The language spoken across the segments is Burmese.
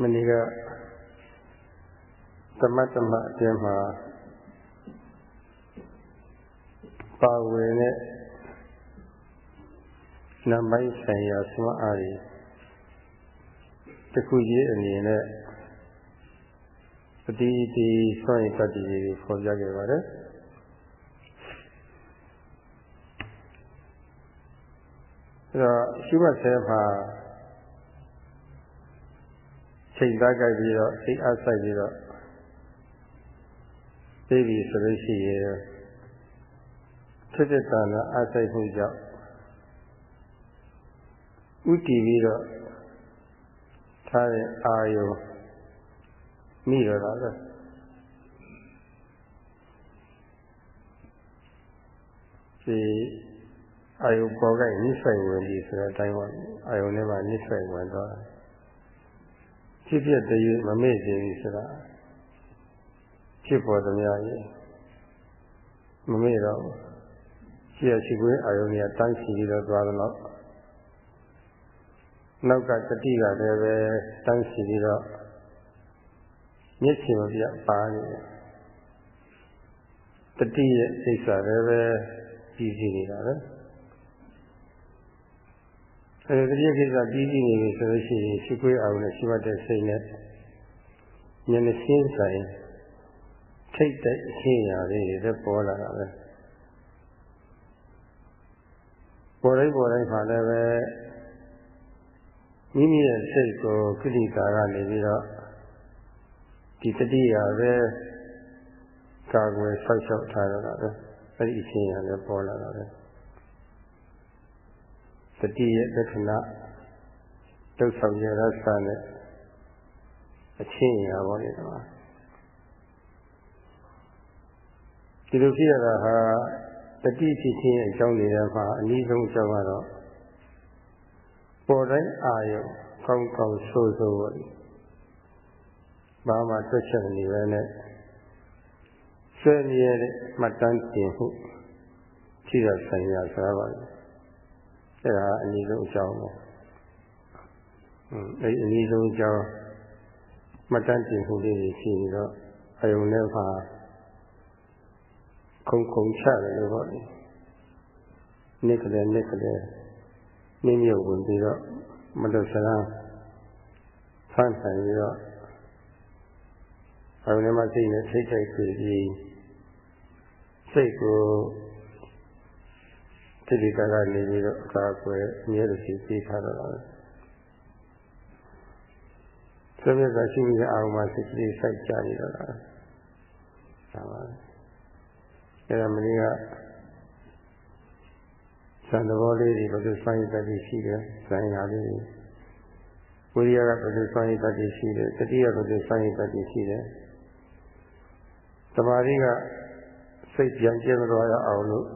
မနေ့ကသမတ်သမတ်အကျဉ်းမှာပါဝင်တဲ့နမိုင်းဆိုင်ရာဆွမ်းအားတွေတခုကြီးအနေနဲ့အတီးတီးဆွမ်းရည်တတ်တည်တွေဖော်ပြခဲ့ပါတယ်အဲတော့ရှိမှဆဲမှာ ချိန်သားကြိုက်ပြီးတော့စိတ်အားဆိုင်ပြီးတော့သိပြီဆိုလို့ရှိရင်ဖြစ်တဲ့တဏ္ဍအားဆိုင်မှုကြောင့်ဥတည်ပြီးတော့ထားတဲ့အာယုမိတော့တာပဲဒီအာယုပေါ်ကနိစ္စဝင်ပြီဆိုတဲ့အတိုင်းပါအာယုနဲ့မှနိစ္စဝင်တော့ ဖြစ်ဖြစ်တည်းမမေ့သေးဘူးဆိုတာဖြစ်ပေါ်သမျှရဲ့မမေ့တော့ရှိရရှိခွင့်အာယုနဲ့တန်းစီပြီးတော့သွားတော့နောက်ကတတိကလည်းပဲတန်းစီပြီးတော့မျက်ခြေမပြပါနေတယ်တတိရဲ့စိတ်ဆာလည်းပဲကြီးစီနေတာပဲ အဲဒီတတိယကိစ္စကြီးကြီးနေပြီဆိုလို့ရှိရင်ရှိခွေးအောင်နဲ့ရှိမှတ်တဲ့စိတ်နဲ့မျက်နှာရှင်းဆိုင်ထိတ်တဲ့အချင်းရာလေးတွေပေါ်လာတာပဲပေါ်တိုင်းပေါ်တိုင်းမှာလည်းပဲမိမိရဲ့စိတ်ကိုကိလေသာကနေပြီးတော့ဒီတတိယပဲကာကွယ်ဆောက်ရှောက်ထားရတာပဲအဲ့ဒီအချင်းရလည်းပေါ်လာတာပဲ တတိယလက္ခဏာဒုဆောင်ရရသနဲ့အချင်းရပါလေတော့ဒီလိုဖြစ်ရတာဟာတတိဖြစ်ခြင်းအကြောင်းတွေမှာအနည်းဆုံးအကြောင်းကတော့ပေါ်တိုင်းအာယုကောင်းကောင်းဆိုးဆိုးပေါ့ဘာမှတွက်ချက်နေပဲနဲ့ဆွဲမြဲတဲ့မှတ်တမ်းတင်မှုရှိရဆိုင်ရစားပါလေ အဲ့ဒါအနည်းဆုံးအကြောင်းပဲအဲ့အနည်းဆုံးအကြောင်းမှတ်တမ်းတင်မှုလေးတွေရှိနေတော့အယုံနဲ့မှာခုံခုံချတယ်လို့ပေါ့လေနိကလည်းနိကလည်းနင်းမြုပ်ဝင်ပြီးတော့မလွတ်စလားဖန်ဆန်ပြီးတော့အရုံးမှာစိတ်နဲ့စိတ်တိုက်ပြီးပြီးစိတ်ကို တိတိကကနေပြီးတော့အကာအကွယ်အမြဲတည်းသိထားတော့တယ်သဘေသာရှိနေတဲ့အာရုံမှာစိတ်ကလေးစိုက်ကြနေတော့တာဒါပါအဲဒါမင်းကဇန်သဘောလေးတွေဘယ်လိုစိုင်းတတ်ရှိတယ်ဇန်ရာလေးတွေဝိရိယကဘယ်လိုစိုင်းတတ်ရှိတယ်တတိယဘယ်လိုစိုင်းတတ်ရှိတယ်သမာဓိကစိတ်ပြန်ကျဲမသွားရအောင်လို့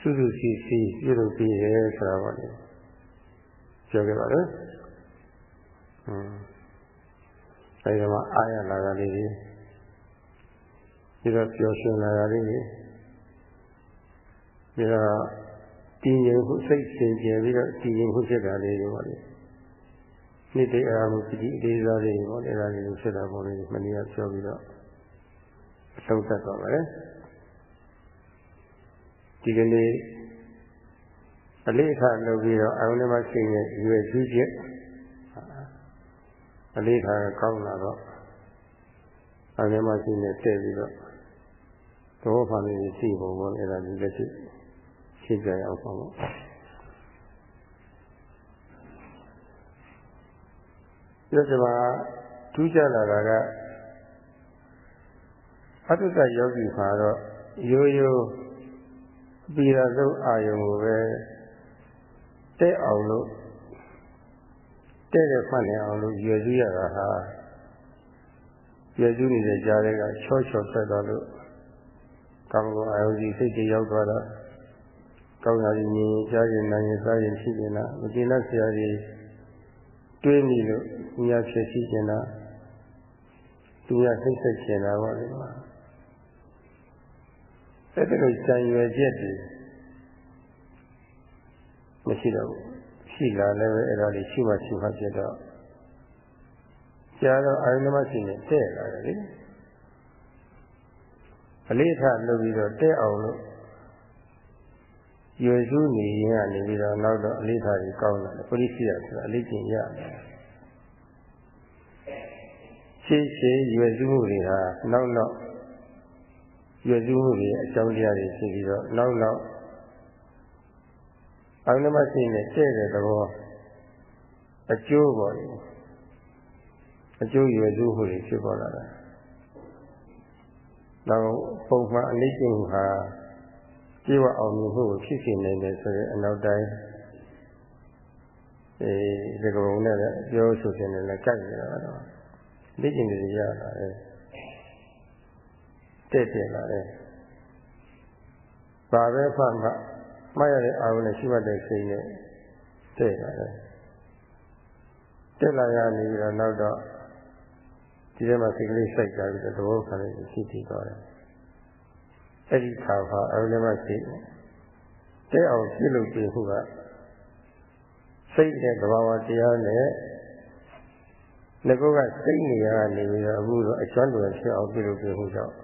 စုစုစီစီပြုလုပ်ပြီးရဲဆိုတာပါလေပြောခဲ့ပါလေอืมအဲဒီမှာအာရလာတာလေးကြီးပြီးတော့ပျော်ရွှင်လာတာလေးကြီးပြီးတော့တည်ငြိမ်မှုစိတ်စင်ကြယ်ပြီးတော့တည်ငြိမ်မှုဖြစ်တာလေးတွေပေါ့လေနိတိအာမှုပတိအသေးစားလေးပေါ့လေအဲဒါလေးကိုဖြစ်တာပေါ့လေမနေ့ကပြောပြီးတော့အဆုံးသတ်တော့ပါတယ် ဒီကနေ့အလေးထားလုပ်ပြီးတော့အာရုံနဲ့မှရှိနေရွယ်စုချက်အလေးထားကောင်းလာတော့အာရုံနဲ့မှရှိနေတည့်ပြီးတော့သောဖာလေးရှိပုံပေါ့အဲ့ဒါဒီလက်ရှိရှင်းပြရအောင်ပေါ့ဒီကမှာထူးခြားလာတာကအတုတ္တယောဂီမှာတော့ရိုးရိုးအ ပိရာဆုံးအာယုံကိုပဲတဲ့အောင်လို့တဲ့တဲ့မှတ်နေအောင်လို့ရွယ်စုရတာဟာရွယ်စုနေတဲ့ကြားတွေကချောချောဆက်သွားလို့ကောင်းကောင်းအာယုံကြီးစိတ်တွေရောက်သွားတော့ကောင်းရာကြီးမြင်ကြားရင်နိုင်ရင်စားရင်ရှိနေတာမကျေနပ်စရာကြီးတွေးမိလို့ညာဖြစ်ရှိနေတာသူရစိတ်ဆက်ချင်တာပါလေ အဲ့ဒါလိုကြံရွယ်ချက်တွေမရှိတော့ဘူးရှိလာလည်းပဲအဲ့ဒါလေးရှိမှရှိမှဖြစ်တော့ကြာတော့အာယုန်မရှိနဲ့တဲ့လာတယ်လေအလေးထားလုပ်ပြီးတော့တဲ့အောင်လို့ရွယ်စုနေရင်ကနေပြီးတော့နောက်တော့အလေးထားကြီးကောင်းလာတယ်ပရိစိယဆိုတာအလေးကျင့်ရတယ်ရှင်းရှင်းရွယ်စုမှုတွေဟာနောက်နောက် ရွယ်စုမှုတွေအကြောင်းတရားတွေရှိပြီးတော့နောက်နောက်အာရုံမရှိနဲ့တဲ့တဲ့သဘောအကျိုးပေါ်တယ်အကျိုးရွယ်စုမှုတွေဖြစ်ပေါ်လာတာနောက်ပုံမှန်အလေးကျင့်မှုဟာကျေဝအောင်မြင်မှုကိုဖြစ်စေနိုင်တယ်ဆိုရင်အနောက်တိုင်းအဲဒီကဘုံနဲ့ပြောဆိုခြင်းနဲ့လည်းကြိုက်နေတာတော့လေ့ကျင့်နေရတာလေ တဲ့တဲ့လာတယ်ဘာပဲမှမှမှတ်ရတဲ့အာရုံနဲ့ရှိမှတ်တဲ့စိတ်နဲ့တဲ့လာတယ်တက်လာရနေပြီးတော့နောက်တော့ဒီထဲမှာစိတ်ကလေးစိုက်ကြပြီးတော့သဘောခံနေရှိတည်သွားတယ်အဲ့ဒီခါမှာအရုံးနဲ့စိတ်တဲ့အောင်ပြုလုပ်ပြီးခုကစိတ်တဲ့သဘာဝတရားနဲ့ငကောကစိတ်နေရနေပြီးတော့အခုတော့အကျွမ်းတော်ဖြစ်အောင်ပြုလုပ်ပြီးခုကြောင့်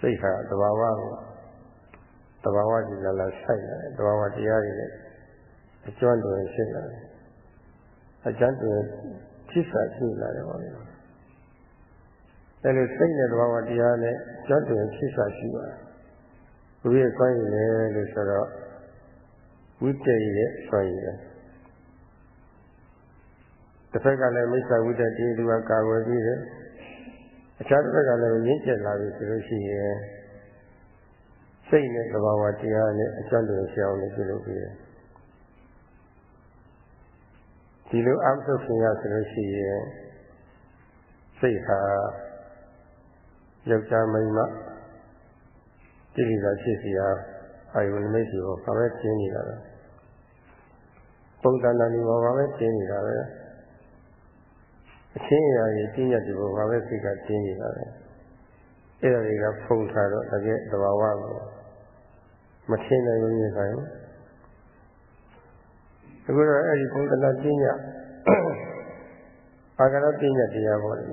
စိတ်ဟာသဘာဝကိုသဘာဝကြီးလာလာဆိုင်လာတယ်သဘာဝတရားတွေနဲ့အကျွမ်းတော်ဖြစ်လာတယ်အကျွမ်းတော်ဖြစ်စာရှိလာတယ်ပေါ့လေအဲလိုစိတ်နဲ့သဘာဝတရားနဲ့ကျွမ်းတော်ဖြစ်စာရှိပါတယ်ဘုရားဆွမ်းရည်လေလို့ဆိုတော့ဝိတ္တရဲ့ဆွမ်းရည်တစ်ဖက်ကလည်းမိစ္ဆာဝိတ္တတိသူကကာဝယ်ပြီးတယ် အခြားတစ်ဖက်ကလည်းရင့်ကျက်လာပြီဆိုလို့ရှိရင်စိတ်နဲ့သဘာဝတရားနဲ့အကျဉ်းတော်ရှောင်းနေပြုလုပ်ပြီးတယ်ဒီလိုအမှတ်ဆင်ရဆိုလို့ရှိရင်စိတ်ဟာယောက်ျားမိန်းမတိရိသာဖြစ်စီဟာအာယုန်မိတ်စီကိုဘာပဲကျင်းနေတာလဲပုံသဏ္ဍာန်ဒီဘောဘာပဲကျင်းနေတာပဲ အချင်းအရာကြီးပြည့်ညတ်ဒီဘောဘာပဲစိတ်ကကျင်းနေတာပဲအဲ့ဒါတွေကဖုံထားတော့တကယ်သဘာဝကိုမထင်နိုင်ဘူးနေဆိုင်အခုတော့အဲ့ဒီပုံသဏ္ဍာန်ပြည့်ညတ်အာဂရပြည့်ညတ်တရားပေါ်တယ်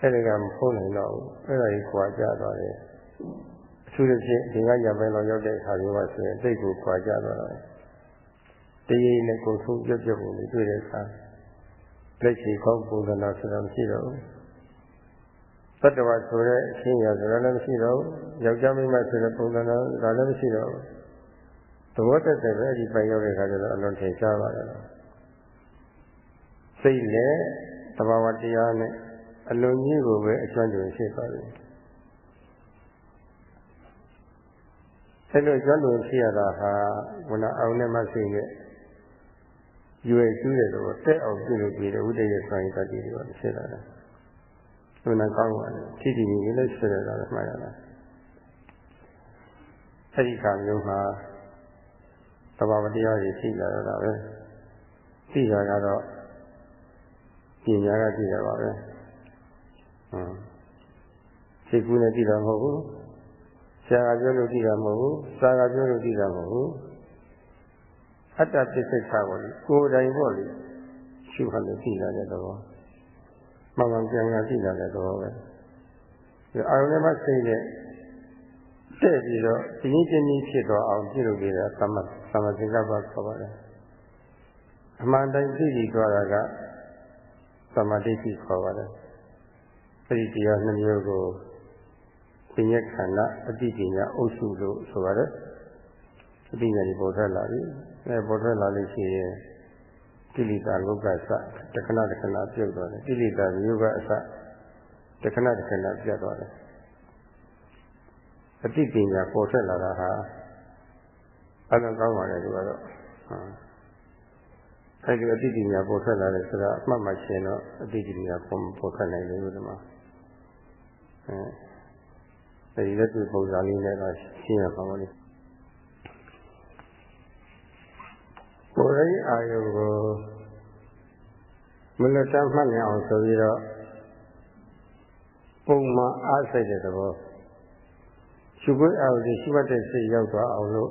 အဲ့ဒီကမဖုံးနိုင်တော့ဘူးအဲ့ဒါကြီးခွာကြသွားတယ်အထူးသဖြင့်ဒီကညပိုင်းလောက်ရောက်တဲ့အခါမျိုးမှာဆိုရင်တိတ်ကိုခွာကြသွားတယ်တရေနဲ့ကိုယ်ဆုံးပြပြပုံတွေတွေ့တဲ့အခါ လက်ချေကောင်းပုံသဏ္ဍာန်ဆိုတာမရှိတော့ဘူးတတ္တဝါဆိုတဲ့အချင်းရာဆိုတာလည်းမရှိတော့ဘူးယောက်ျားမိန်းမဆိုတဲ့ပုံသဏ္ဍာန်ဒါလည်းမရှိတော့ဘူးသဘောတက်တဲ့ပဲဒီပိုင်ရောက်တဲ့အခါကျတော့အလွန်ထင်ရှားပါတယ်စိတ်နဲ့သဘာဝတရားနဲ့အလွန်ကြီးကိုပဲအကျွမ်းကျင်ရှိသွားတယ်အဲလိုကျွမ်းကျင်ရှိရတာဟာဘုရားအောင်နဲ့မှစိတ်နဲ့ ရွယ်ကျူးတဲ့တော့တက်အောင်ပြုလုပ်ပြီးတဲ့ဥဒိယဆိုင်တတိတွေပါဖြစ်လာတယ်ဘုရားကောင်းပါလေထိတိကြီးလည်းဖြစ်ရတာလည်းမှားရတာအဲဒီခါမျိုးမှာသဘာဝတရားကြီးရှိလာတော့ပဲသိတာကတော့ပညာကသိတာပါပဲစိတ်ကူးနဲ့သိတာမဟုတ်ဘူးဆရာကပြောလို့သိတာမဟုတ်ဘူးစာကပြောလို့သိတာမဟုတ်ဘူး အတ္တပစ္စိတ်ခါပေါ့လေကိုယ်တိုင်ပေါ့လေရှုခါလို့သိလာတဲ့သဘောမှန်မှန်ပြန်ပြန်သိလာတဲ့သဘောပဲဒီအာရုံထဲမှာစိတ်နဲ့တဲ့ပြီးတော့ဒီနည်းချင်းကြီးဖြစ်တော့အောင်ပြုလုပ်ပြီးတာသမသမသင်္ကပ္ပခေါ်ပါတယ်အမှန်တိုင်းသိကြည့်သွားတာကသမာဓိခေါ်ပါတယ်အဲဒီတရားနှမျိုးကိုပညာခန္ဓာအတိပညာအုပ်စုလို့ဆိုပါတယ်အတိညာဒီပေါ်ထွက်လာပြီ အဲပေါ်ထွက်လာလို့ရှိရင်ကိလေသာလောကစတခဏတခဏပြုတ်သွားတယ်ကိလေသာမျိုးကအစတခဏတခဏပြတ်သွားတယ်အတိပညာပေါ်ထွက်လာတာဟာအလုံးကောင်းပါလေဒီကတော့အဲဒီအတိပညာပေါ်ထွက်လာတယ်ဆိုတာအမှတ်မှရှင်တော့အတိပညာပေါ်ပေါ်ထွက်နိုင်တယ်လို့ဒီမှာအဲဒီလက်တွေ့ပုံစံလေးနဲ့တော့ရှင်းရပါမယ် ကိုယ်ရေးအာယုကိုမလွတ်တမ်းမှတ်နေအောင်ဆိုပြီးတော့ပုံမှန်အားစိတ်တဲ့သဘောရှုခွင့်အာရုံရှိမှတ်တဲ့စိတ်ရောက်သွားအောင်လို့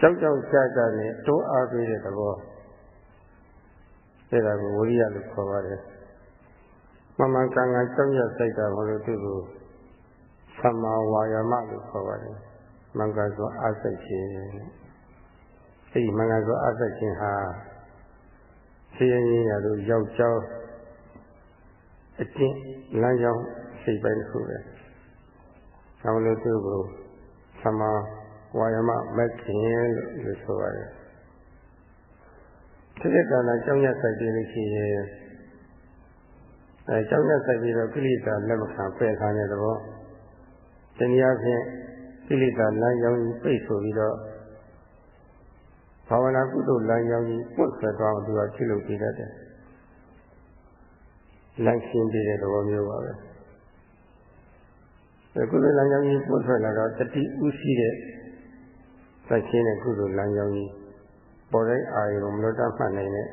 ကြောက်ကြောက်ကြကြနဲ့တိုးအားပေးတဲ့သဘောအဲဒါကိုဝိရိယလို့ခေါ်ပါတယ်မမှန်ကန်ကန်ကြောက်ရစိတ်တာဘလို့သူ့ကိုသမ္မာဝါယာမလို့ခေါ်ပါတယ်မင်္ဂသောအစိတ်ခြင်း အဲဒီမင်္ဂသောအစိတ်ခြင်းဟာဆင်းရဲရလို့ယောက်ျောင်းအကျင့်လမ်းကြောင်းစိတ်ပိုင်းတစ်ခုပဲ။ဆောင်းလို့သူ့ကိုသမ္မာဝါယမမက်ခင်လို့ဆိုရတယ်။ဒီကံနဲ့ကြောင်းရဆိုင်ပြီးလို့ရှိရင်အဲကြောင်းရဆိုင်ပြီးတော့ကိလေသာလက်မခံပယ်ခံတဲ့သဘော။တနည်းအားဖြင့်ကိလေသာလမ်းကြောင်းကြီးပိတ်ဆိုပြီးတော့ ဘာဝနာကုသိုလ်လမ်းကြောင်းကြီးပွတ်ဆွဲသွားအောင်သူကပြုလုပ်ပေးတတ်တယ်။လမ်းရှင်းပေးတဲ့သဘောမျိုးပါပဲ။ကုသိုလ်လမ်းကြောင်းကြီးပွတ်ဆွဲလာတော့တတိဥရှိတဲ့သက်ရှင်းတဲ့ကုသိုလ်လမ်းကြောင်းကြီးပေါ်တဲ့အာရုံမလို့တတ်မှတ်နိုင်တဲ့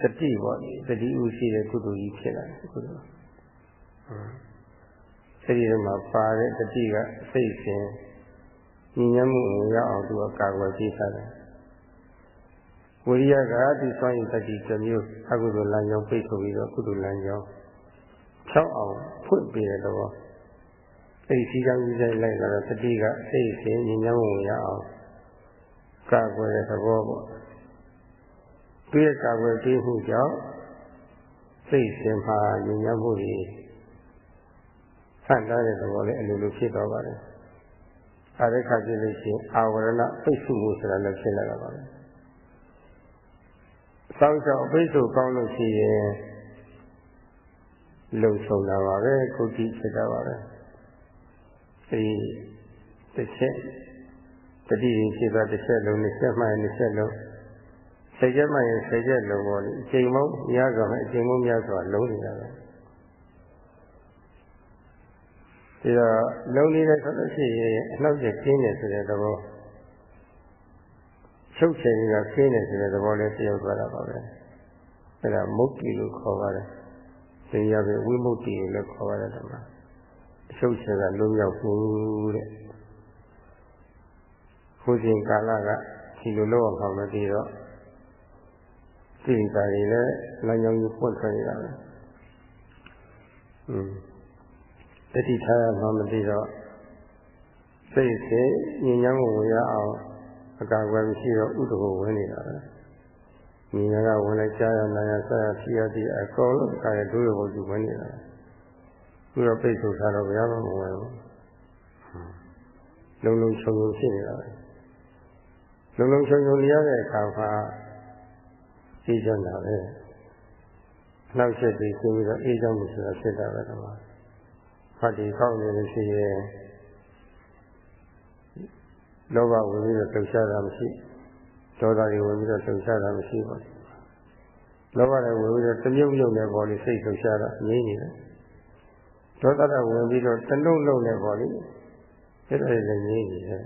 တတိပေါ့တတိဥရှိတဲ့ကုသိုလ်ကြီးဖြစ်လာတယ်ကုသိုလ်။အဲဒီမှာပါတဲ့တတိကစိတ်ရှင်ညီညွတ်မှုရောက်အောင်သူကကာကွယ်ပေးထားတယ် ဝိရိယကဒီစွမ်းရည်တတိတစ်မျိုးအကုသိုလ်လမ်းကြောင်းပိတ်ဆိုပြီးတော့ကုသိုလ်လမ်းကြောင်းဖြောက်အောင်ဖွင့်ပေးတဲ့တော့အဲဒီစီကံကြီးတိုင်းလိုက်လာတော့တတိကစိတ်ရှင်ညီညွတ်မှုရအောင်ကာကွယ်တဲ့သဘောပေါ့ဒီကာကွယ်ပေးမှုကြောင့်စိတ်ရှင်မှာညီညွတ်မှုကြီးဆန့်ထားတဲ့သဘောလေးအလိုလိုဖြစ်သွားပါတယ်။အဲဒီခါကြည့်လို့ရှိရင်အာဝရဏပိတ်ဆို့မှုဆိုတာလည်းဖြစ်လာတာပါပဲ။ စောင့်ရှောက်အပိတ်ဆိုကောင်းလို့ရှိရင်လုံဆုံးလာပါပဲကုတိဖြစ်တာပါပဲဒီတစ်ချက်တတိယဖြစ်တာတစ်ချက်လုံးတစ်ချက်မှတစ်ချက်လုံးဆယ်ချက်မှရင်ဆယ်ချက်လုံးပေါ်လေအချိန်မုံများစွာပဲအချိန်မုံများစွာလုံးနေတာပဲဒီတော့လုံးနေတဲ့ဆိုလို့ရှိရင်အနောက်ကျကျင်းတယ်ဆိုတဲ့သဘော ချုပ်ချယ်ကြီးကခင်းနေဆိုတဲ့သဘောလေးတယောက်သွားတာပါပဲအဲ့ဒါမုတ်တီလို့ခေါ်ပါတယ်ဒီရပဲဝိမုတ်တီလို့ခေါ်ပါတယ်ဒီမှာအချုပ်ချယ်ကလုံးရောက်ဘူးတဲ့ခုချိန်ကာလကဒီလိုလောက်အောင်မသိတော့ဒီကာရီလည်းလမ်းကြောင်းကြီးပွင့်ထွက်နေတာပဲอืมတတိထားမှမသိတော့စိတ်စိတ်ညဉ့်ညမ်းကိုဝင်ရအောင် အကာအကွယ်မရှိတော့ဥဒ္ဓကိုဝင်နေတာပဲညီငါကဝင်လိုက်ကြားရနာရဆက်ရဖြစ်ရသည်အကုန်လုံးကာရဒုရဘုသူဝင်နေတာသူတော့ပိတ်ဆို့ထားတော့ဘယ်မှမဝင်ဘူးလုံလုံချုံချုံဖြစ်နေတာပဲလုံလုံချုံချုံရတဲ့အခါမှာသိကြတာပဲနောက်ဆက်ပြီးဆိုပြီးတော့အေးချမ်းမှုဆိုတာဖြစ်တာပဲတော့ဖတ်ဒီကောက်နေလို့ရှိရင် လောဘဝင်ပြီးတော့လှုပ်ရှားတာမရှိဒေါသတွေဝင်ပြီးတော့လှုပ်ရှားတာမရှိပါဘူးလောဘတွေဝင်ပြီးတော့တမြုပ်မြုပ်နဲ့ပေါ်လိစိတ်လှုပ်ရှားတာငြိမ့်နေတယ်ဒေါသတွေဝင်ပြီးတော့တလုံးလုံးနဲ့ပေါ်လိအဲ့ဒါလည်းငြိမ့်နေတယ်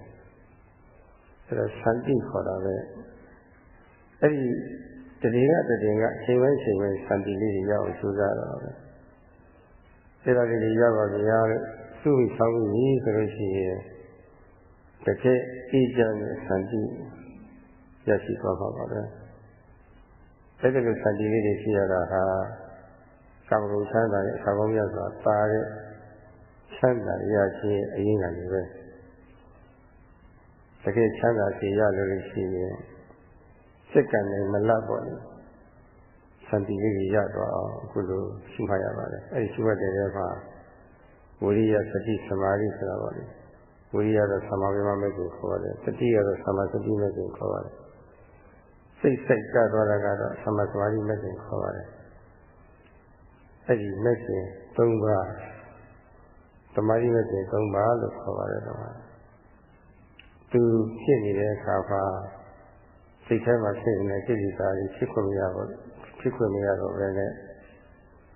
အဲ့ဒါသတိခေါ်တာပဲအဲ့ဒီတတိကတတိကအချိန်ပိုင်းချိန်ပိုင်းသတိလေးတွေရအောင်ကြိုးစားတော့ပဲအဲ့ဒါလေးတွေရပါကြရလို့သူ့ပြီးဆောင်းပြီးဆိုလို့ရှိရင် တကယ်အေးချမ်းတဲ့သတိရရှိသွားပါပါပဲအဲ့ဒီလိုသတိလေးတွေရှိရတာဟာကာမဂုဏ်ချမ်းသာရဲ့အစာကောင်းရစွာပါတဲ့ချမ်းသာရခြင်းအရင်ကနေပဲတကယ်ချမ်းသာစေရလို့ရှိရင်စိတ်ကံနဲ့မလတ်ပေါ့လေသတိလေးကြီးရတော့အောင်အခုလိုရှိမှရပါတယ်အဲ့ဒီရှိမှတဲ့အခါဝိရိယစတိသမာဓိဆိုတာပေါ့လေ ဝိရိယတော့သမာဓိမမဲ့ကိုခေါ်တယ်တတိယတော့သမာသတိမဲ့ကိုခေါ်တယ်စိတ်စိတ်ကြသွားတာကတော့သမာသမာဓိမဲ့ကိုခေါ်ပါတယ်အဲ့ဒီမဲ့ရှင်၃ပါးသမာဓိမဲ့ရှင်၃ပါးလို့ခေါ်ပါတယ်တော့သူဖြစ်နေတဲ့အခါမှာစိတ်ထဲမှာဖြစ်နေတဲ့စိတ်ဓာတ်ကြီးဖြစ်ခွင့်မရဘူးဖြစ်ခွင့်မရတော့ဘဲနဲ့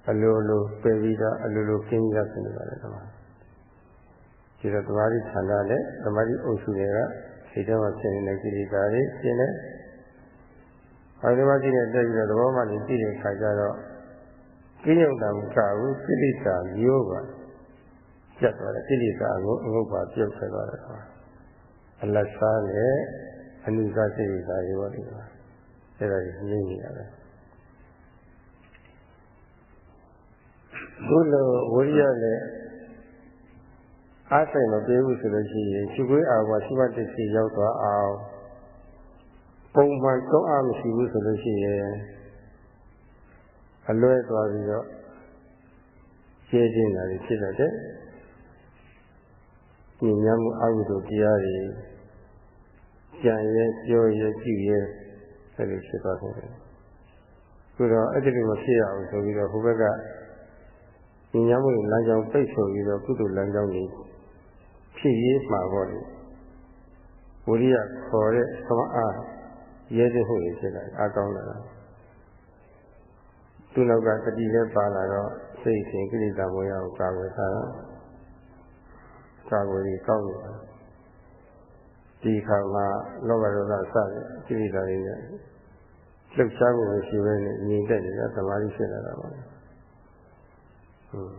အလိုလိုပယ်ပြီးတော့အလိုလိုကျင်းရဖြစ်နေပါတယ်တော့ ဒီတော့သမာဓိဌာနနဲ့သမာဓိအုပ်စုတွေကစိတ်ထဲမှာဖြစ်နေတဲ့ကိလေသာတွေရှင်းတယ်။အဲဒီမှာကြည့်တဲ့တက်ပြီးတော့သဘောမှလည်းကြည့်တဲ့အခါကျတော့ကိလေသာမကဘူးကိလေသာမျိုးပါပြတ်သွားတယ်ကိလေသာကိုအငုပ်ပါပြုတ်ဆက်သွားတယ်။အလတ်စားနဲ့အနုစားစိတ်သာရောဒီပါ။အဲဒါကြီးမြင်နေရတယ်။ဘုလိုဝိရိယနဲ့ အားဆိုင်မပြေဘူးဆိုလို့ရှိရင်ရှိခွေးအာဝါရှိမတစီရောက်သွားအောင်ပုံမှန်သုံးအားမရှိဘူးဆိုလို့ရှိရင်အလွဲသွားပြီးတော့ရှင်းခြင်းတာဖြစ်တတ်တယ်။ဒီညမှုအကုသိုလ်တရားတွေကြံရဲပြောရဲကြည့်ရဲအဲ့လိုဖြစ်သွားတယ်။ဆိုတော့အဲ့ဒီလိုမဖြစ်ရအောင်ဆိုပြီးတော့ဟိုဘက်ကဒီညမှုလမ်းကြောင်းပိတ်ဆိုပြီးတော့ကုသိုလ်လမ်းကြောင်းတွေ ဖြစ်ရေးမှာပေါ့လေဝိရိယခေါ်တဲ့သမာအားရဲတဲ့ဟုတ်ရဖြစ်လာအားကောင်းလာတာသူနောက်ကတတိလည်းပါလာတော့စိတ်ရှင်ကိလေသာမွေးအောင်ကာဝယ်ထားတာကာဝယ်ပြီးကောင်းနေတာဒီခါမှာလောဘဒေါသစတဲ့ကိလေသာတွေနဲ့လှုပ်ရှားမှုမရှိဘဲနဲ့ငြိမ်သက်နေတာသမာဓိဖြစ်လာတာပါဟုတ်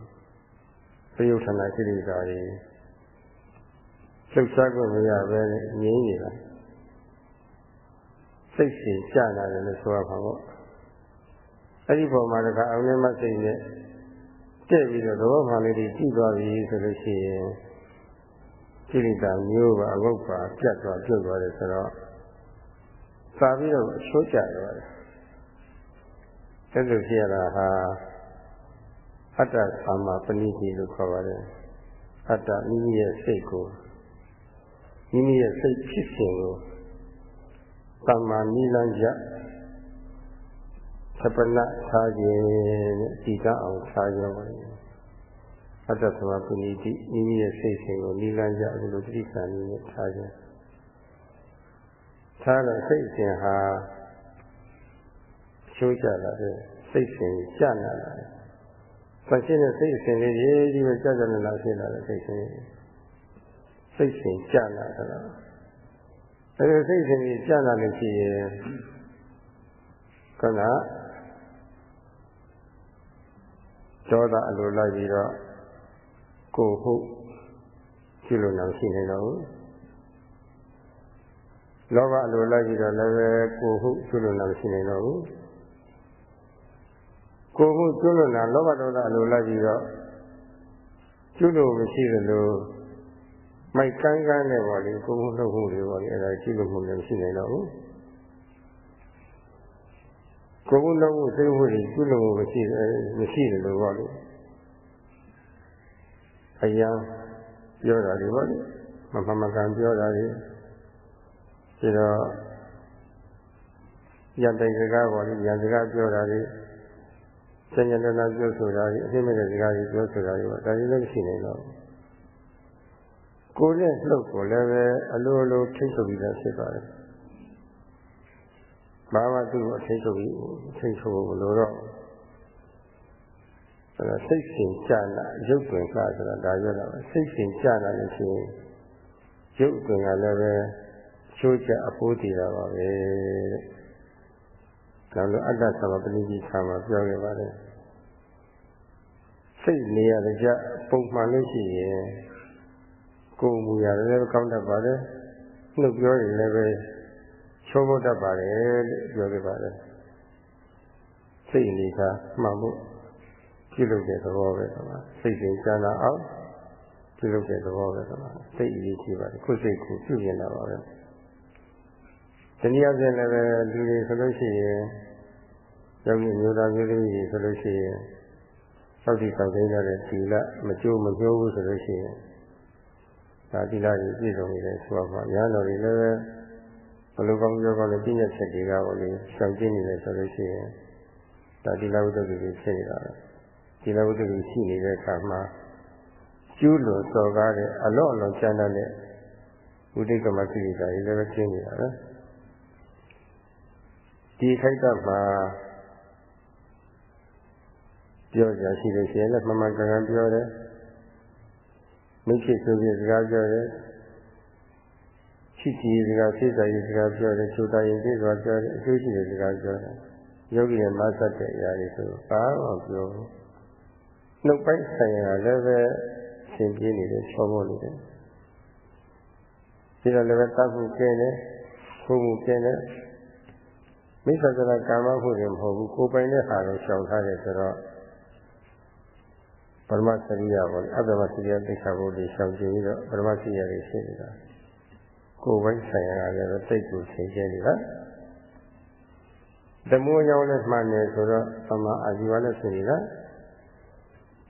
ပယုဌာဏကိလေသာတွေ လှုပ်ရှားခွင့်မရဘဲနဲ့ငြိမ်းနေတာစိတ်ရှင်ကြလာတယ်လို့ဆိုရမှာပေါ့အဲ့ဒီပုံမှာတခါအောင်နေမှစိတ်နဲ့တဲ့ပြီးတော့သဘောမှန်လေးတွေကြည့်သွားပြီဆိုလို့ရှိရင်ကိလေသာမျိုးပါအဘုတ်ပါပြတ်သွားပြုတ်သွားတယ်ဆိုတော့သာပြီးတော့အချိုးကျသွားတယ်အဲ့လိုဖြစ်ရတာဟာအတ္တသမ္မာပဏိတိလို့ခေါ်ပါတယ်အတ္တမိမိရဲ့စိတ်ကို မိမိရဲ့စိတ်ဖြစ်စဉ်ကိုတမ္မာနိလန်းကြသပနထားခြင်းနဲ့ဒီကအောင်ထားကြပါလေအတ္တသမပုဏိတိမိမိရဲ့စိတ်စဉ်ကိုနိလန်းကြအခုလိုတိစ္ဆာနည်းနဲ့ထားခြင်းထားတဲ့စိတ်စဉ်ဟာချိုးကြလာတဲ့စိတ်စဉ်ကြနာလာတယ်။ဘာဖြစ်လဲစိတ်စဉ်လေးရေးကြီးပဲကြကြနာနာဖြစ်လာတဲ့စိတ်စဉ် စိတ်ရှင်ကြလာတာအဲဒီစိတ်ရှင်ကြီးကြလာလို့ရှိရင်ခဏဒေါသအလိုလိုက်ပြီးတော့ကိုဟုတ်ရှိလို့တော့ရှိနေတော့ဘူးလောဘအလိုလိုက်ပြီးတော့လည်းပဲကိုဟုတ်ရှိလို့တော့ရှိနေတော့ဘူးကိုဟုတ်ကျွလို့နာလောဘဒေါသအလိုလိုက်ပြီးတော့ကျွလို့မရှိသလို မိုက်ကန်းကန်းနဲ့ပေါ့လေကိုယ်မှုလှုပ်မှုတွေပေါ့လေအဲ့ဒါကြည့်လို့မှုလည်းမရှိနိုင်တော့ဘူးကိုယ်မှုလှုပ်မှုသိမှုတွေကြည့်လို့မှုမရှိမရှိတယ်လို့ပေါ့လေအယံပြောတာတွေပေါ့လေမမမကန်ပြောတာတွေပြီးတော့ရတဲ့စကားပေါ့လေရစကားပြောတာတွေစဉ္ညာနာပြောဆိုတာတွေအသိမဲ့တဲ့စကားတွေပြောဆိုတာတွေပေါ့ဒါတွေလည်းမရှိနိုင်တော့ဘူး ကိုယ်နဲ့လှုပ်ကိုလည်းပဲအလိုလိုထိတ်ထုတ်ပြီးသားဖြစ်ပါတယ်။ဘာမှသူ့ကိုအထိတ်ထုတ်ပြီးထိတ်ထုတ်ဖို့လိုတော့အဲဒါစိတ်ရှင်ကြလာရုပ်တွင်ကဆိုတာဒါပြောတာပဲစိတ်ရှင်ကြလာလို့ရှိရင်ရုပ်တွင်ကလည်းပဲချိုးချအဖိုးတည်တာပါပဲတဲ့။ဒါလိုအတ္တသမပတိကြီးဆာမှာပြောခဲ့ပါတယ်။စိတ်နေရာကြပုံမှန်လို့ရှိရင် ကိုယ်မူရတယ်လည်းကောင်းတတ်ပါတယ်နှုတ်ပြောရင်လည်းပဲချိုးဖို့တတ်ပါတယ်လို့ပြောခဲ့ပါတယ်စိတ်အနေကမှန်ဖို့ပြုလုပ်တဲ့သဘောပဲကွာစိတ်ရှင်ကျမ်းသာအောင်ပြုလုပ်တဲ့သဘောပဲကွာစိတ်အရေးကြီးပါတယ်ကိုယ်စိတ်ကိုပြုမြင်တာပါပဲတနည်းအားဖြင့်လည်းပဲလူတွေဆိုလို့ရှိရင်ယောဂီမျိုးသားမျိုးသမီးတွေဆိုလို့ရှိရင်သောက်တည်သောက်သိမ်းတဲ့ဒီလမကြိုးမပြောဘူးဆိုလို့ရှိရင် ဒါတိလာကြီးပြည့်စုံနေတယ်ဆိုတော့ညာတော်တွေလည်းဘလိုကောင်းကြောကောင်းလည်းပြည့်ညက်ချက်တွေကပေါ့လေရှောင်ကျဉ်နေတယ်ဆိုလို့ရှိရင်ဒါတိလာဝတ္တုကြီးဖြစ်နေတာပဲတိလာဝတ္တုကြီးရှိနေတဲ့အခါမှာကျူးလွန်စော်ကားတဲ့အလော့အလွန်ကျမ်းတဲ့ဥဒိကမကိလေသာတွေလည်းပဲကျင်းနေတာပဲဒီခိုက်တော့မှာပြောကြရှိလို့ရှိရင်လည်းမှန်မှန်ကန်ကန်ပြောတယ် မိဖြစ်ဆိုပြီးစကားပြောတယ်ချစ်ကြည်စကားစိတ်ဆိုင်စကားပြောတယ်ချိုးတာရင်သိစွာပြောတယ်အကျိုးရှိတဲ့စကားပြောတယ်ယောဂီရဲ့မဆတ်တဲ့အရာတွေဆိုဘာမှပြောဘူးနှုတ်ပိုင်းဆိုင်ရာလည်းပဲရှင်ပြင်းနေတယ်ချောမောနေတယ်ဒီလိုလည်းပဲတတ်ဖို့ကျင်းတယ်ခုမှုကျင်းတယ်မိစ္ဆာကကာမမှုတွေမဟုတ်ဘူးကိုယ်ပိုင်တဲ့ဟာကိုရှောင်ထားတယ်ဆိုတော့ ပရမစရိယပေါ့လေအတ္တမစရိယသိက္ခာပုဒ်တွေရှောင်ကျင်ပြီးတော့ပရမစရိယတွေရှိနေတာကိုယ်ပိုင်ဆိုင်ရာလည်းပဲစိတ်ကိုသိကျနေတာဓမ္မကြောင့်လည်းမှန်တယ်ဆိုတော့သမာအာဇီဝလည်းဖြစ်နေတာ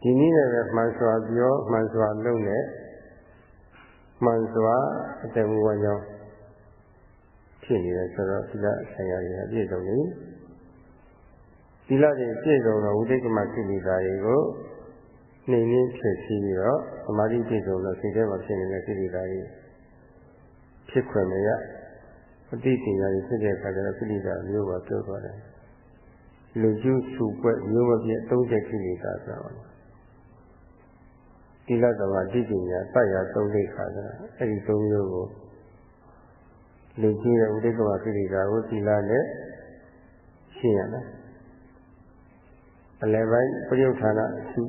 ဒီနည်းနဲ့ပဲမှန်စွာပြောမှန်စွာလုပ်နဲ့မှန်စွာအတ္တမူဝါကြောင့်ဖြစ်နေတယ်ဆိုတော့သီလဆိုင်ရာတွေအပြည့်စုံနေသီလတွေပြည့်စုံတော့ဝိတိတ်ကမကိလေသာတွေကို နှိမ်နှင်းဖြစ်ပြီးတော့သမာဓိပြည့်စုံတော့စိတ်ထဲမှာဖြစ်နေတဲ့ကိလေသာတွေဖြစ်ခွင့်မရအတိပညာတွေဖြစ်တဲ့အခါကျတော့ကိလေသာမျိုးပါပြောသွားတယ်လူကျူးစုပွက်မျိုးမပြည့်သုံးချက်ကိလေသာဆိုတော့သီလသမာဓိပညာတတ်ရသုံးလိခါဆိုတာအဲ့ဒီသုံးမျိုးကိုလူကျူးရဲ့ဥဒိကမကိလေသာကိုသီလနဲ့ရှင်းရမယ်အလယ်ပိုင်းပရိယုဌာနရှိ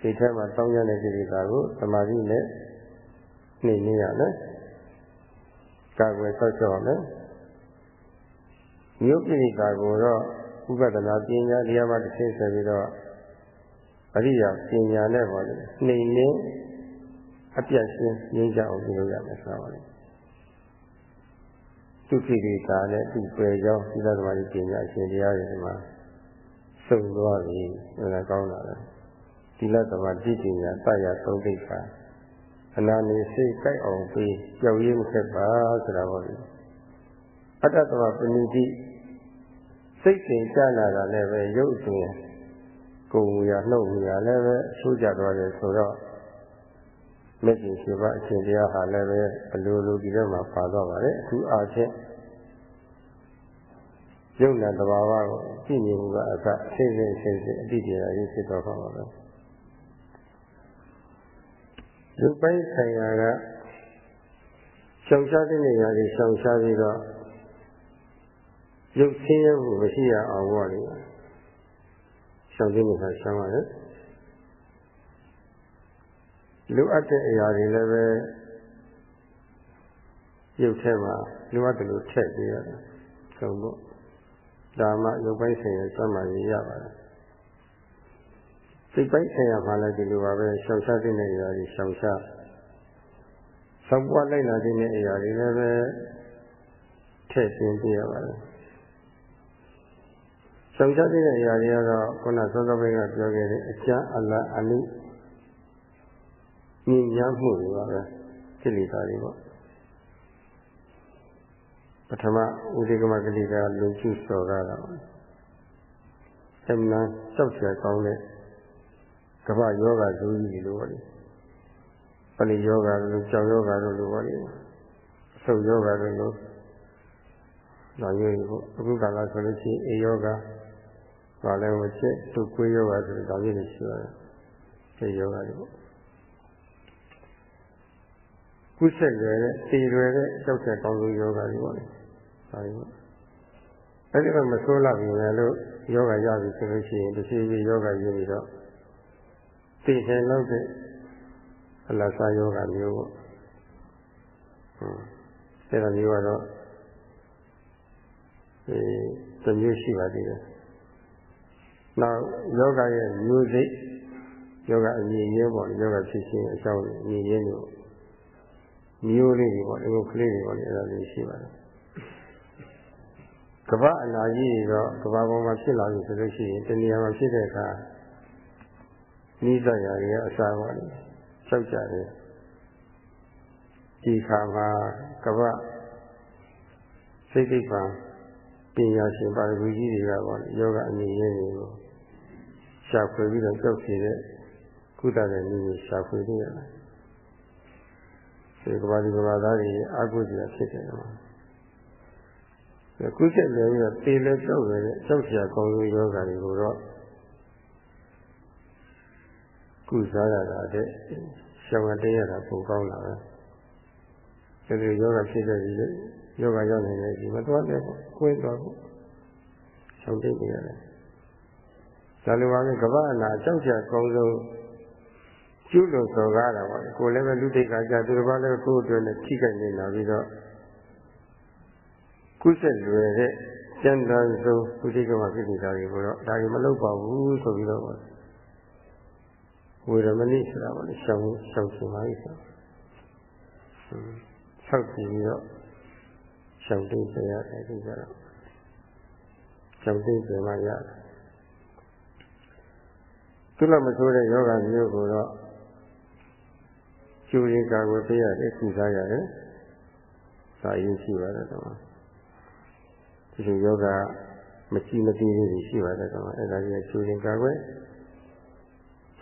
စိတ်ထဲမှာတောင်းရတဲ့ကိလေသာကိုသမာဓိနဲ့နှိမ်နင်းရမယ်။ကာကွယ်ဆောက်ရှောက်ရမယ်။မြို့ကိလေသာကိုတော့ဥပဒနာပညာတရားမှတစ်ဆင့်ဆက်ပြီးတော့အရိယာပညာနဲ့ပေါ့လေနှိမ်နင်းအပြတ်ရှင်းငြိမ်းချအောင်ပြုလုပ်ရမယ်ဆိုပါလေ။သူခိရိတာနဲ့သူပယ်ကြောင်းသီလသမာဓိပညာအရှင်တရားတွေမှာစုံသွားပြီ။ဒါကောင်းတာပဲ။ သီလသမာဓိပညာတရသုံးသိက္ခာအနာနေစိတ်ကြိုက်အောင်ပြီးကြောက်ရင်းမဆက်ပါဆိုတာပေါ့လေအတ္တသမပဏိတိစိတ်ရှင်ကြလာတာလည်းပဲရုပ်အရှင်ကိုယ်မူရနှုတ်မူရလည်းပဲအဆိုးကြသွားတယ်ဆိုတော့မဂ္ဂင်ရှိပါအရှင်တရားဟာလည်းပဲအလိုလိုဒီထဲမှာပါတော့ပါတယ်အခုအားဖြင့်ရုပ်နာတဘာဝကိုကြည့်နေမှုကအစအရှင်းရှင်းရှင်းရှင်းအတိတရားရေးဖြစ်တော့ပါပါရု ပ်ပိုင်းဆိုင်ရာကရှောင်ရှားတဲ့နေရာတွေရှောင်ရှားပြီးတော့ရုပ်ဆင်းရဲမှုမရှိရအောင်ပေါ့လေရှောင်တဲ့နေရာရှောင်ရတယ်လူအပ်တဲ့အရာတွေလည်းပဲရုပ်ထဲမှာလူအပ်တယ်လို့ထည့်ပေးရတယ်ဆုံးဖို့ဒါမှရုပ်ပိုင်းဆိုင်ရာစမ်းမှရရပါတယ် စိတ်ပိုင်းဆိုင်ရာမှာလည်းဒီလိုပါပဲရှောင်ရှားတဲ့အရာတွေရှောင်ရှားဆောင်ပွားလိုက်လာတဲ့အရာတွေလည်းပဲထည့်သွင်းပြရပါတယ်ရှောင်ရှားတဲ့အရာတွေကတော့ခုနစောစောပိုင်းကပြောခဲ့တဲ့အကျမ်းအလအနုညဉ့်ညမ်းမှုတွေပါပဲကိလေသာတွေပေါ့ပထမဥဒိကမကလိကလုံကျစော်ကားတာပါအမှန်စောက်ချေကောင်းတဲ့ ကမ္ဘာယောဂဇူကြီးလိုပါလေပလီယောဂလိုကြောင်ယောဂလိုလိုပါလေအဆုပ်ယောဂလိုလိုနောက်ရွေးပေါ့အခုကလာဆိုလို့ရှိရင်အေယောဂဘာလဲမချက်သူကွေးယောဂဆိုတော့ဒါမျိုးတွေရှိပါတယ်အေယောဂတွေပေါ့ကုဆက်ရွယ်တဲ့တည်ရွယ်တဲ့ကြောက်တဲ့ကောင်းဆုံးယောဂတွေပေါ့လေဒါတွေပေါ့အဲ့ဒီကမဆိုးလာပြီလေလို့ယောဂရပြီဆိုလို့ရှိရင်တစ်စီးစီယောဂရင်းပြီးတော့ သိတယ်လို့တဲ့အလဆာယောဂမျိုးပေါ့ဟွန်းအဲ့ဒါမျိုးကတော့အဲတစ်မျိုးရှိပါသေးတယ်နောက်ယောဂရဲ့မျိုးစိတ်ယောဂအမြင်ရင်းပေါ့ယောဂဖြစ်ခြင်းအကြောင်းအမြင်ရင်းတို့မျိုးလေးတွေပေါ့ဒီလိုကလေးတွေပေါ့အဲ့ဒါလေးရှိပါတယ်ကမ္ဘာအနာကြီးတွေတော့ကမ္ဘာပေါ်မှာဖြစ်လာပြီဆိုလို့ရှိရင်တဏှာမှာဖြစ်တဲ့အခါ နိစ္စရာတွေအစာပါလေလျှောက်ကြတယ်ဒီခါမှာကပ္ပစိတ်တိပံပညာရှင်ပါရဂူကြီးတွေကပေါ့လေယောဂအမြင်ရင်းတွေကိုရှာဖွေပြီးတော့ကြောက်စီတဲ့ကုသတဲ့နည်းကိုရှာဖွေနေရတယ်ဒီကဘာဒီကဘာသားတွေအာကုစီဖြစ်တယ်နော်ကုသလည်းပြီးတော့တေလည်းကြောက်ရတဲ့ကြောက်စရာကောင်းဆုံးယောဂတွေကိုတော့ ကုစားရတာတဲ့ရှောင်ရတဲ့ရတာပုံကောင်းလာပဲဒီလိုယောဂဖြစ်တဲ့ဒီယောဂရောက်နေတဲ့ဒီမတော်တဲ့ကိုယ်တော်ကိုရှောင်တိတ်နေရတယ်ဒါလိုပါပဲကမ္ဘာအနာအကြောက်ချကောင်းဆုံးကျุလို့စော်ကားတာပါကိုယ်လည်းပဲလူတိတ်ကကြသူတစ်ပါးလည်းကိုယ်အတွက်နဲ့ထိခိုက်နေလာပြီးတော့ကုသလွယ်တဲ့ကျန်တန်ဆုံးကုသိကမဖြစ်နေတာတွေကိုတော့ဒါကြီးမလုပ်ပါဘူးဆိုပြီးတော့ ဝေရမဏိဆိုတာပေါ့လေရှောင်းရှောင်းရှင်ပါလိမ့်ဆိုဆောက်ကြည့်ပြီးတော့ရှောင်းတိတ်ပြရတယ်ဒီကြတော့ရှောင်းတိတ်ပြမှရတယ်သူလည်းမဆိုးတဲ့ယောဂမျိုးကိုတော့ကျူရင်ကာကွယ်ပေးရတယ်ကုစားရတယ်ဒါအရေးရှိပါတယ်တော့ဒီလိုယောဂမကြည့်မသိသေးဘူးရှိပါတယ်တော့အဲ့ဒါကြီးကျူရင်ကာကွယ်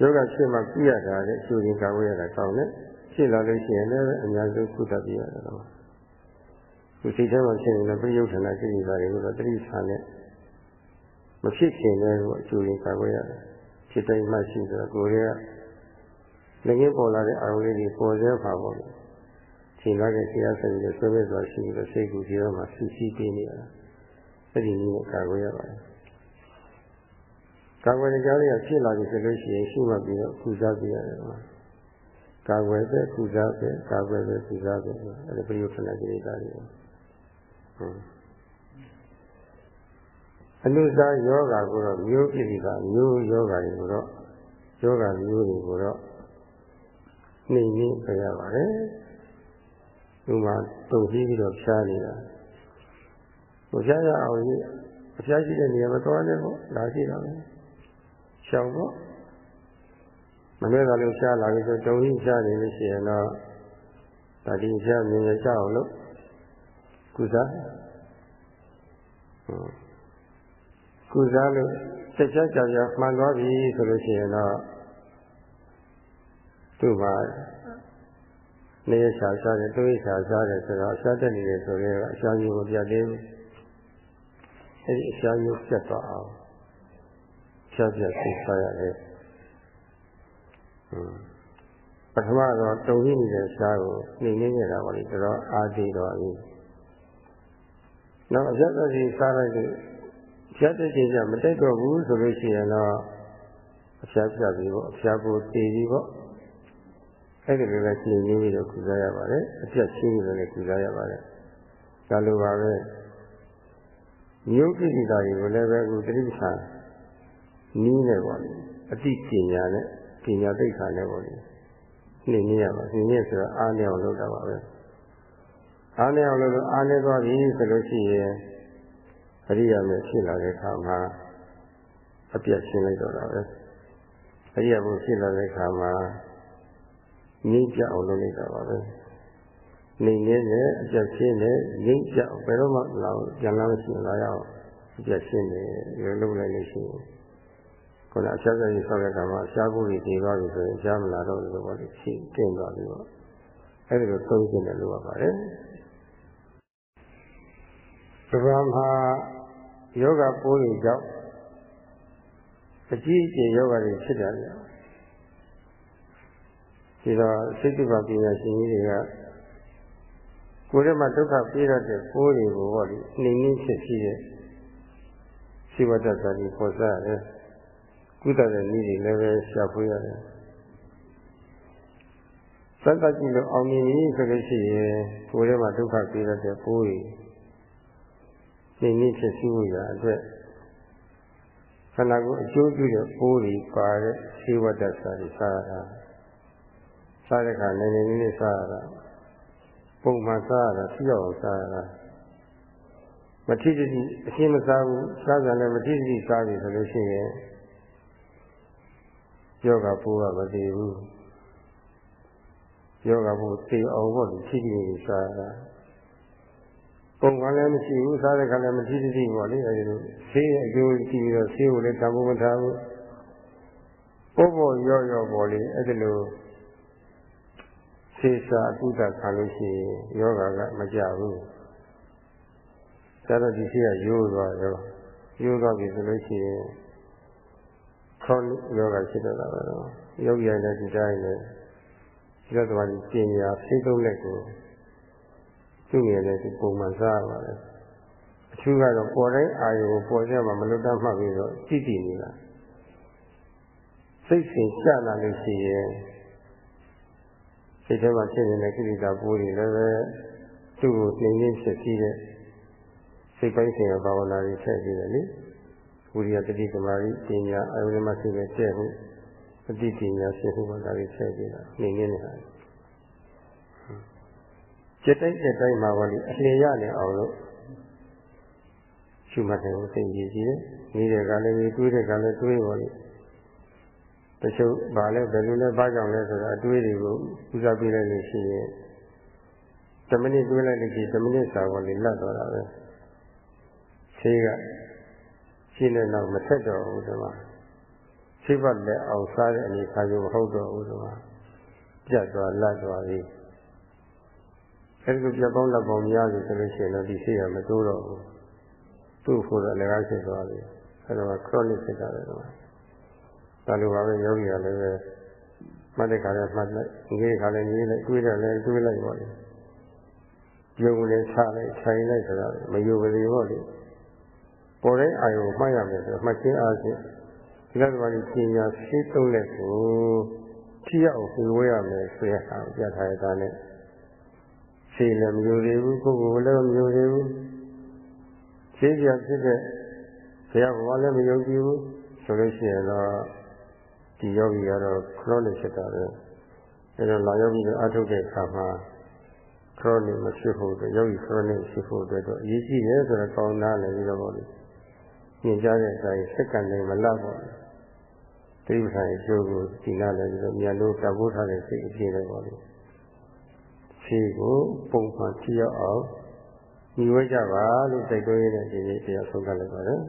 ယောဂဖြစ်မှပြရတာလေကျူရင်ကာကွယ်ရတာကောင်းတယ်ဖြစ်လာလို့ရှိရင်လည်းအများဆုံးကုသပြရတယ်တော့ဒီစိတ်ထဲမှာဖြစ်နေတဲ့ပြယုထနာစိတ်တွေပါတယ်လို့တော့တတိဆာနဲ့မဖြစ်ခင်လည်းအကျူရင်ကာကွယ်ရတယ်ဖြစ်တိုင်းမှရှိဆိုတော့ကိုယ်ရဲ့လည်းငင်းပေါ်လာတဲ့အာရုံလေးတွေပေါ်စေပါပေါ့လေချိန်လာတဲ့ဆရာဆက်ပြီးတော့ဆွဲမဲ့စွာရှိပြီးတော့စိတ်ကူကြီးတော့မှဆူဆီးပေးနေရတာအဲ့ဒီနည်းနဲ့ကာကွယ်ရပါတယ် ကာကွယ်ကြရဖြစ်လာပြီဆိုလို့ရှိရင်ရှိမှပြီးတော့ကုစားပြရတယ်ကွာကာကွယ်ပဲကုစားပဲကာကွယ်ပဲကုစားပဲအဲ့ဒါပြယုထနာကိလေသာတွေဟုတ်အနုစာယောဂါကိုတော့မျိုးပြည့်တာမျိုးယောဂါတွေကိုတော့ယောဂါမျိုးတွေကိုတော့နှိမ်နှင်းပြရပါတယ်။ဒီမှာတုံပြီးပြီးတော့ဖြားနေတာ။ဟိုဖြားရအောင်ကြီးအဖြားရှိတဲ့နေရာမှာသွားနေပေါ့လာရှိတာပဲ။ ရှောင်ပေါ့မနေ့ကလည်းဖြားလာပြီဆိုတုံပြီးဖြားနေလို့ရှိရင်တော့ဒါဒီဖြားမြင်ရကြအောင်လို့ကုစားကုစားလို့ဆက်ချက်ကြကြမှန်သွားပြီဆိုလို့ရှိရင်တော့သူ့မှာနေရရှာရှာတယ်တွေးရှာရှာတယ်ဆိုတော့ရှာတက်နေတယ်ဆိုရင်အရှာမျိုးကိုပြတ်သေးဘူးအဲဒီအရှာမျိုးပြတ်သွားအောင် ဖြတ်ပြတ်သိစားရတယ်ပထမတော့တုံရင်းနေတဲ့ရှားကိုနှိမ်နေကြတာပေါ့လေတော်တော်အားသေးတော့ပြီနောက်အပြတ်သက်စီစားလိုက်လို့ဖြတ်တဲ့ချိန်ကျမတက်တော့ဘူးဆိုလို့ရှိရင်တော့အဖြတ်ပြတ်ပြီပေါ့အဖြတ်ကိုတည်ပြီပေါ့အဲ့ဒီလိုလည်းရှင်းရင်းပြီးတော့ကုစားရပါတယ်အပြတ်ရှင်းပြီးတော့လည်းကုစားရပါတယ်ဒါလိုပါပဲမြို့ကိစ္စတွေကိုလည်းပဲအခုတိဋ္ဌာ နီးနေပါလေအတိပညာနဲ့ပညာသိက္ခာနဲ့ပေါ့လေနှိမ့်နေရပါနှိမ့်နေဆိုတော့အားနေအောင်လုပ်တာပါပဲအားနေအောင်လုပ်လို့အားနေသွားပြီဆိုလို့ရှိရင်အရိယာမဲ့ဖြစ်လာတဲ့အခါမှာအပြတ်ရှင်းလိုက်တော့တာပဲအရိယာဘုဖြစ်လာတဲ့အခါမှာငြိမ့်ကြအောင်လုပ်လိုက်တာပါပဲနေနေနဲ့အကျက်ရှင်းနဲ့ငြိမ့်ကြအောင်ဘယ်တော့မှလာပြန်လာမရှိလာရအောင်အကျက်ရှင်းတယ်ဒီလိုလုပ်လိုက်လို့ရှိရင် ခုနအချက်အကြီးဆောက်တဲ့အခါမှာအရှားဖို့ကြီးတည်သွားပြီဆိုရင်ရှားမလာတော့ဘူးပေါ့လေရှင်းကျင်းသွားပြီပေါ့အဲ့ဒီလိုသုံးကျင်တယ်လို့ပါပါတယ်ကဘာမှာယောဂပိုးတွေကြောင့်အကြီးအကျယ်ယောဂတွေဖြစ်တယ်ဒီတော့စိတ်တုပပညာရှင်ကြီးတွေကကိုယ်ထဲမှာဒုက္ခပြေးရတဲ့ပိုးတွေကိုဟောဒီနှိမ်နှင်းဖြစ်ဖြစ်တဲ့ရှိဝတ္တစာကြီးပေါ်စားရတယ် ကုသတဲ့နည်းတွေလည်းပဲရှာဖွေရတယ်စက်တကြည့်လို့အောင်မြင်ပြီဆိုလို့ရှိရင်ကိုယ်ထဲမှာဒုက္ခပြေးရတဲ့ပိုးတွေနှိမ်နှင်းဖြစ်ရှိဖို့ရအတွက်ခန္ဓာကိုယ်အကျိုးပြုတဲ့ပိုးတွေပါတဲ့ရှိဝတ္တစာကြီးစားရတာစားတဲ့အခါနေနေလေးလေးစားရတာပုံမှန်စားရတာပြည့်အောင်စားရတာမထိတိအရှင်းမစားဘူးစားကြလည်းမထိတိစားပြီဆိုလို့ရှိရင် ယောဂပိုးကမတည်ဘူးယောဂပိုးတည်အောင်ပေါ့ဒီထိတိလေးစားရတာပုံကလည်းမရှိဘူးစားတဲ့ခါလည်းမထိတိပေါ့လေအဲဒီလိုဆေးအကျိုးကြည့်ပြီးတော့ဆေးကိုလည်းတံပိုးမထားဘူးပို့ဖို့ရော့ရော့ပေါ့လေအဲဒီလိုသေစာအကုသခံလို့ရှိရင်ယောဂကမကြဘူးဒါတော့ဒီရှိကရိုးသွားရောရိုးသွားပြီဆိုလို့ရှိရင် ခေါင်းယောဂဖြစ်တော့တာပဲတော့ယောဂီရဲ့ဒီတိုင်းနဲ့ဒီတော့ဒီပညာဖိသုံးလက်ကိုသူ့နေနဲ့ဒီပုံမှန်စားရပါတယ်အထူးကတော့ပေါ်တိုင်းအာယုကိုပေါ်ကြမှာမလွတ်တတ်မှပြီးတော့ကြည့်ကြည့်နေတာစိတ်ရှင်ကျလာလို့ရှိရင်စိတ်ထဲမှာဖြစ်နေတဲ့ကိလေသာပိုးတွေလည်းပဲသူ့ကိုနှိမ်နှင်းဖြစ်ပြီးတဲ့စိတ်ပိုင်းဆိုင်ရာဘာဝနာတွေထည့်ပြီးတယ်လေ ဝိရိယတတိကမာရီပညာအာယုန်မှာရှိတဲ့ကျဲ့မှုအတိပညာရှိမှုပါဒါတွေဆက်ကြည့်တာနေနေနေတာจิตတိုက်တဲ့တိုင်းမှာပါလေအလျေရနေအောင်လို့ရှုမှတ်တယ်ကိုသိကြည့်ကြည့်နေတယ်ကလည်းတွေးတယ်ကလည်းတွေးပါလေတချို့ဗာလဲဘယ်လိုလဲဘာကြောင့်လဲဆိုတာအတွေးတွေကိုပူဇော်ပြလိုက်လို့ရှိရင်10မိနစ်တွေးလိုက်လို့ရှိရင်10မိနစ်စာပေါ်လေလတ်သွားတာပဲဆေးက ရှင်းနေတော့မဆက်တော့ဘူးဒီမှာ။စိတ်ပတ်လက်အောင်စားတဲ့အနေခါမျိုးမဟုတ်တော့ဘူးဒီမှာ။ပြတ်သွားလတ်သွားပြီ။အဲဒီလိုပြတ်ပေါင်းလက်ပေါင်းများပြီဆိုလို့ရှိရင်တော့ဒီဆေးကမတိုးတော့ဘူး။သူ့ဖို့တော့လည်းကားဖြစ်သွားပြီအဲတော့ chronic ဖြစ်တာပဲတော့ဒါလိုပါပဲယောဂီကလည်းပဲမှတ်တဲ့ခါလည်းမှတ်လိုက်ငေးခါလည်းငေးလိုက်တွေးတယ်လည်းတွေးလိုက်ပါလေပြုံးလည်းချလိုက်ဆိုင်လိုက်ဆိုတာမယုံကြည်ပါလေ ပေါ်တဲ့အာယုံမှတ်ရမယ်ဆိုမှတ်ခြင်းအားဖြင့်ဒီလိုပါလိပညာရှိသုံးလက်ကိုထိရောက်ပြီးဝဲရမယ်ဆိုရတာပြထားရတာနဲ့ရှိလည်းမယုံသေးဘူးကိုယ်ကိုယ်လည်းမယုံသေးဘူးရှင်းပြဖြစ်တဲ့ဘုရားဘဝလည်းမယုံကြည်ဘူးဆိုလို့ရှိရင်တော့ဒီယောဂီကတော့ခရောနစ်ဖြစ်တာပဲအဲတော့လာယောဂီတွေအထုတ်တဲ့အခါမှာခရောနစ်မဖြစ်ဖို့အတွက်ယောဂီခရောနစ်ဖြစ်ဖို့အတွက်တော့အရေးကြီးတယ်ဆိုတော့ကောင်းနာလည်းပြီးတော့ပေါ့လေ ညင်ကြတဲ့အတိုင်းစက္ကန့်တိုင်းမလောက်ပါဘူးတိပ္ပဌာန်အကျိုးကိုဒီလာလည်းဒီလိုမြတ်လို့တဘိုးထားတဲ့စိတ်အပြည့်လည်းပါလို့ခြေကိုပုံမှန်ကြည့်ရအောင်ညီဝဲကြပါလို့တိုက်တွန်းရတဲ့ဒီနေ့တရားဆုံးကလည်းပါတယ်